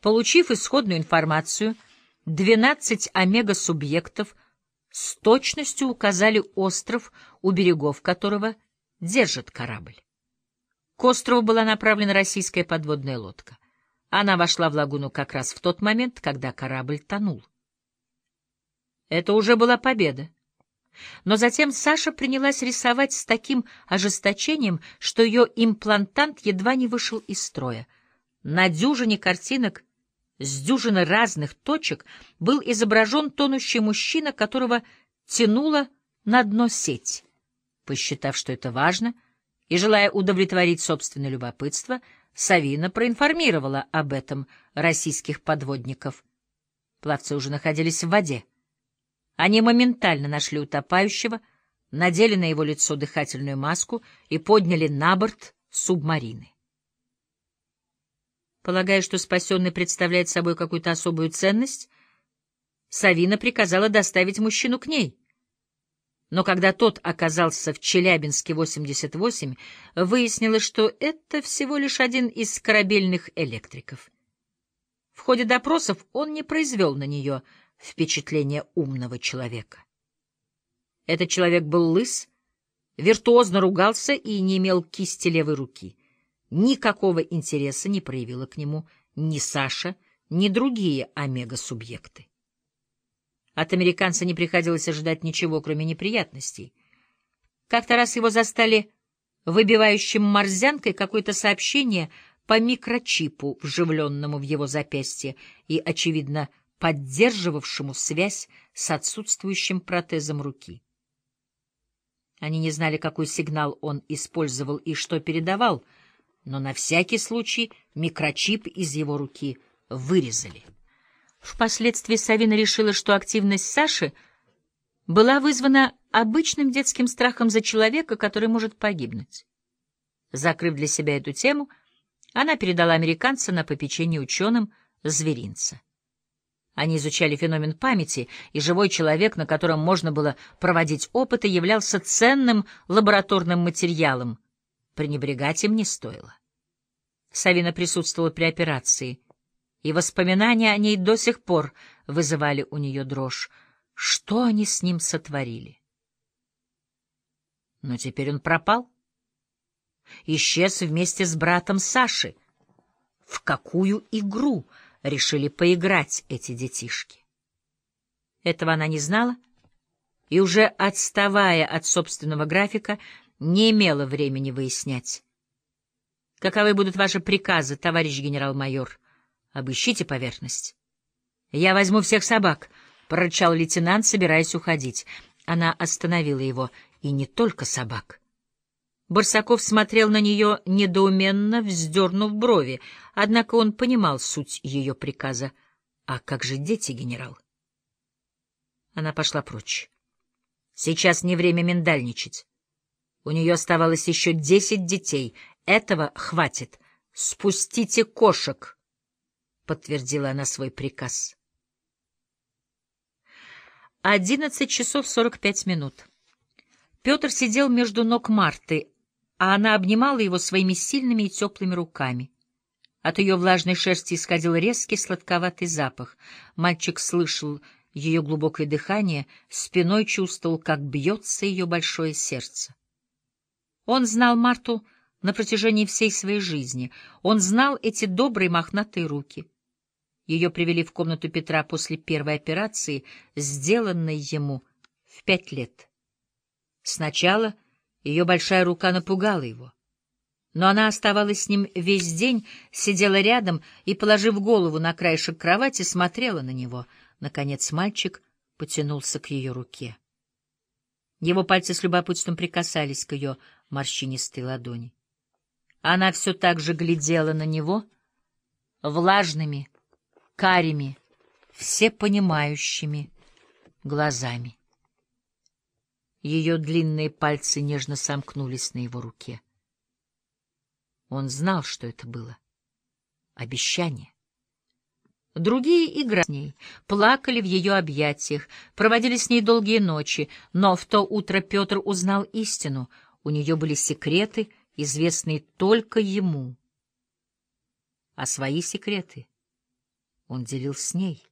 Получив исходную информацию, 12 омега-субъектов с точностью указали остров, у берегов которого держит корабль. К острову была направлена российская подводная лодка. Она вошла в лагуну как раз в тот момент, когда корабль тонул. Это уже была победа. Но затем Саша принялась рисовать с таким ожесточением, что ее имплантант едва не вышел из строя. На дюжине картинок с дюжины разных точек был изображен тонущий мужчина, которого тянуло на дно сеть. Посчитав, что это важно, и желая удовлетворить собственное любопытство, Савина проинформировала об этом российских подводников. Пловцы уже находились в воде. Они моментально нашли утопающего, надели на его лицо дыхательную маску и подняли на борт субмарины. Полагая, что спасенный представляет собой какую-то особую ценность, Савина приказала доставить мужчину к ней. Но когда тот оказался в Челябинске 88, выяснилось, что это всего лишь один из корабельных электриков. В ходе допросов он не произвел на нее впечатления умного человека. Этот человек был лыс, виртуозно ругался и не имел кисти левой руки. Никакого интереса не проявила к нему ни Саша, ни другие омега-субъекты. От американца не приходилось ожидать ничего, кроме неприятностей. Как-то раз его застали выбивающим морзянкой какое-то сообщение по микрочипу, вживленному в его запястье и, очевидно, поддерживавшему связь с отсутствующим протезом руки. Они не знали, какой сигнал он использовал и что передавал — но на всякий случай микрочип из его руки вырезали. Впоследствии Савина решила, что активность Саши была вызвана обычным детским страхом за человека, который может погибнуть. Закрыв для себя эту тему, она передала американца на попечение ученым зверинца. Они изучали феномен памяти, и живой человек, на котором можно было проводить опыты, являлся ценным лабораторным материалом. Пренебрегать им не стоило. Савина присутствовала при операции, и воспоминания о ней до сих пор вызывали у нее дрожь. Что они с ним сотворили? Но теперь он пропал. Исчез вместе с братом Саши. В какую игру решили поиграть эти детишки? Этого она не знала, и уже отставая от собственного графика, не имела времени выяснять. Каковы будут ваши приказы, товарищ генерал-майор? Обыщите поверхность. Я возьму всех собак, — прорычал лейтенант, собираясь уходить. Она остановила его. И не только собак. Барсаков смотрел на нее недоуменно, вздернув брови, однако он понимал суть ее приказа. А как же дети, генерал? Она пошла прочь. Сейчас не время миндальничать. У нее оставалось еще десять детей, этого хватит. Спустите кошек, — подтвердила она свой приказ. Одиннадцать часов сорок пять минут. Петр сидел между ног Марты, а она обнимала его своими сильными и теплыми руками. От ее влажной шерсти исходил резкий сладковатый запах. Мальчик слышал ее глубокое дыхание, спиной чувствовал, как бьется ее большое сердце. Он знал Марту на протяжении всей своей жизни. Он знал эти добрые мохнатые руки. Ее привели в комнату Петра после первой операции, сделанной ему в пять лет. Сначала ее большая рука напугала его. Но она оставалась с ним весь день, сидела рядом и, положив голову на краешек кровати, смотрела на него. Наконец мальчик потянулся к ее руке. Его пальцы с любопытством прикасались к ее морщинистой ладони. Она все так же глядела на него влажными, карими, всепонимающими глазами. Ее длинные пальцы нежно сомкнулись на его руке. Он знал, что это было. Обещание. Другие играли с ней, плакали в ее объятиях, проводили с ней долгие ночи, но в то утро Петр узнал истину. У нее были секреты, известные только ему. А свои секреты он делил с ней.